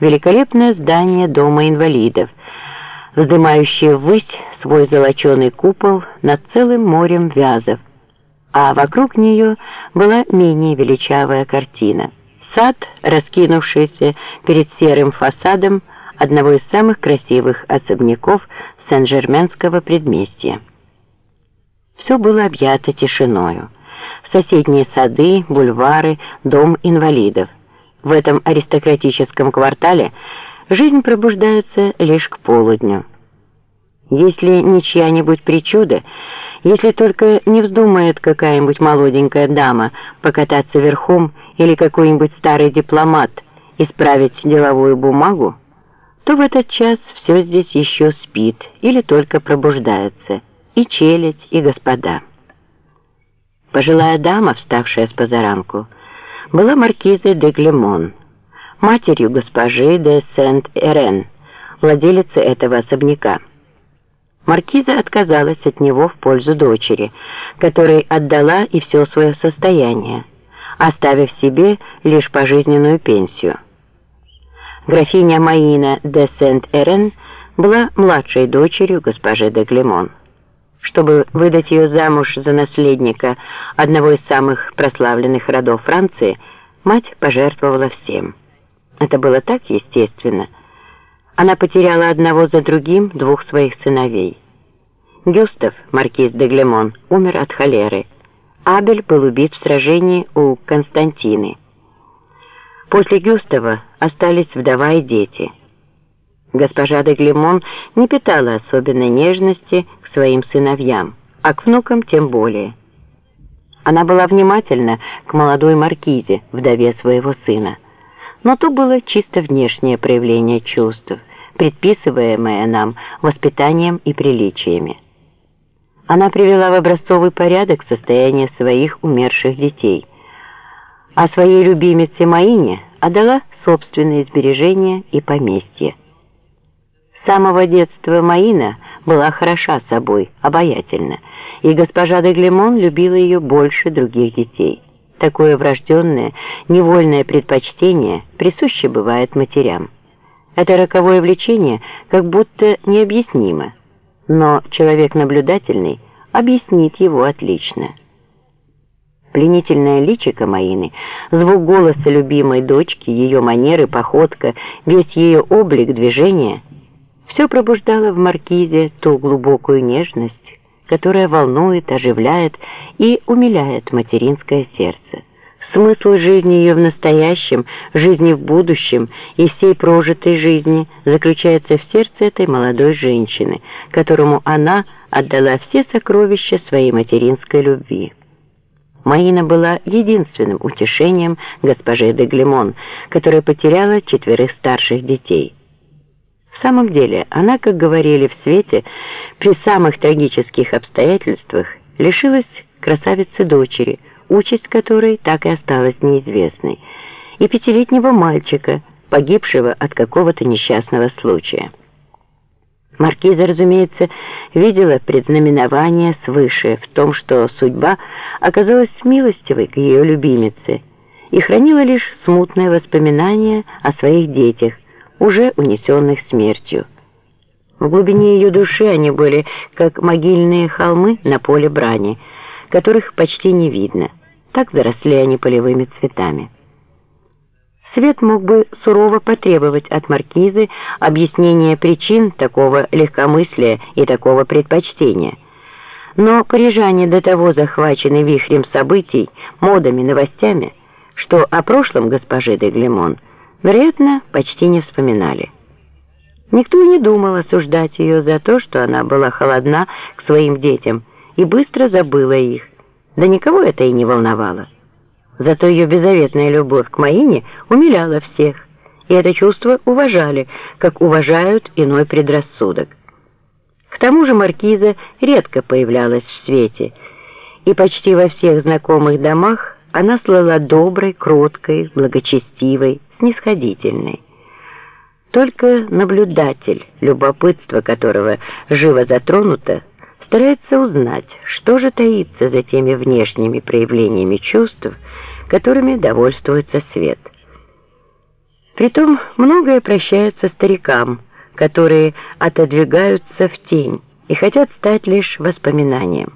великолепное здание Дома инвалидов, вздымающее ввысь свой золоченый купол над целым морем вязов, а вокруг нее была менее величавая картина. Сад, раскинувшийся перед серым фасадом одного из самых красивых особняков Сен-Жерменского предместья. Все было объято тишиною. Соседние сады, бульвары, дом инвалидов. В этом аристократическом квартале жизнь пробуждается лишь к полудню. Если не чья-нибудь причуда, если только не вздумает какая-нибудь молоденькая дама покататься верхом или какой-нибудь старый дипломат исправить деловую бумагу, то в этот час все здесь еще спит или только пробуждается, и челядь, и господа. Пожилая дама, вставшая с позаранку, была маркизой де Глемон, матерью госпожи де Сент-Эрен, владелицы этого особняка. Маркиза отказалась от него в пользу дочери, которой отдала и все свое состояние, оставив себе лишь пожизненную пенсию. Графиня Маина де Сент-Эрен была младшей дочерью госпожи де Глемон. Чтобы выдать ее замуж за наследника одного из самых прославленных родов Франции, мать пожертвовала всем. Это было так естественно – она потеряла одного за другим двух своих сыновей. Гюстав, маркиз де Глемон, умер от холеры. Абель был убит в сражении у Константины. После Гюстава остались вдова и дети. Госпожа де Глемон не питала особенной нежности своим сыновьям, а к внукам тем более. Она была внимательна к молодой маркизе, вдове своего сына но то было чисто внешнее проявление чувств, предписываемое нам воспитанием и приличиями. Она привела в образцовый порядок состояние своих умерших детей, а своей любимице Маине отдала собственные сбережения и поместье. С самого детства Маина была хороша собой, обаятельна, и госпожа де Глемон любила ее больше других детей. Такое врожденное, невольное предпочтение присуще бывает матерям. Это роковое влечение как будто необъяснимо, но человек наблюдательный объяснит его отлично. Пленительное личико Маины, звук голоса любимой дочки, ее манеры, походка, весь ее облик движения — все пробуждало в Маркизе ту глубокую нежность, которая волнует, оживляет и умиляет материнское сердце. Смысл жизни ее в настоящем, жизни в будущем и всей прожитой жизни заключается в сердце этой молодой женщины, которому она отдала все сокровища своей материнской любви. Маина была единственным утешением госпожи де Глемон, которая потеряла четверых старших детей. В самом деле, она, как говорили в свете, при самых трагических обстоятельствах лишилась красавицы дочери, участь которой так и осталась неизвестной, и пятилетнего мальчика, погибшего от какого-то несчастного случая. Маркиза, разумеется, видела предзнаменование свыше в том, что судьба оказалась милостивой к ее любимице и хранила лишь смутное воспоминание о своих детях, уже унесенных смертью. В глубине ее души они были как могильные холмы на поле брани, которых почти не видно. Так заросли они полевыми цветами. Свет мог бы сурово потребовать от маркизы объяснения причин такого легкомыслия и такого предпочтения. Но парижане до того захвачены вихрем событий, модами, новостями, что о прошлом госпожи де Глемон – вероятно, почти не вспоминали. Никто не думал осуждать ее за то, что она была холодна к своим детям и быстро забыла их. Да никого это и не волновало. Зато ее беззаветная любовь к Маине умиляла всех, и это чувство уважали, как уважают иной предрассудок. К тому же маркиза редко появлялась в свете, и почти во всех знакомых домах она слыла доброй, кроткой, благочестивой, снисходительной. Только наблюдатель, любопытство которого живо затронуто, старается узнать, что же таится за теми внешними проявлениями чувств, которыми довольствуется свет. Притом многое прощается старикам, которые отодвигаются в тень и хотят стать лишь воспоминанием.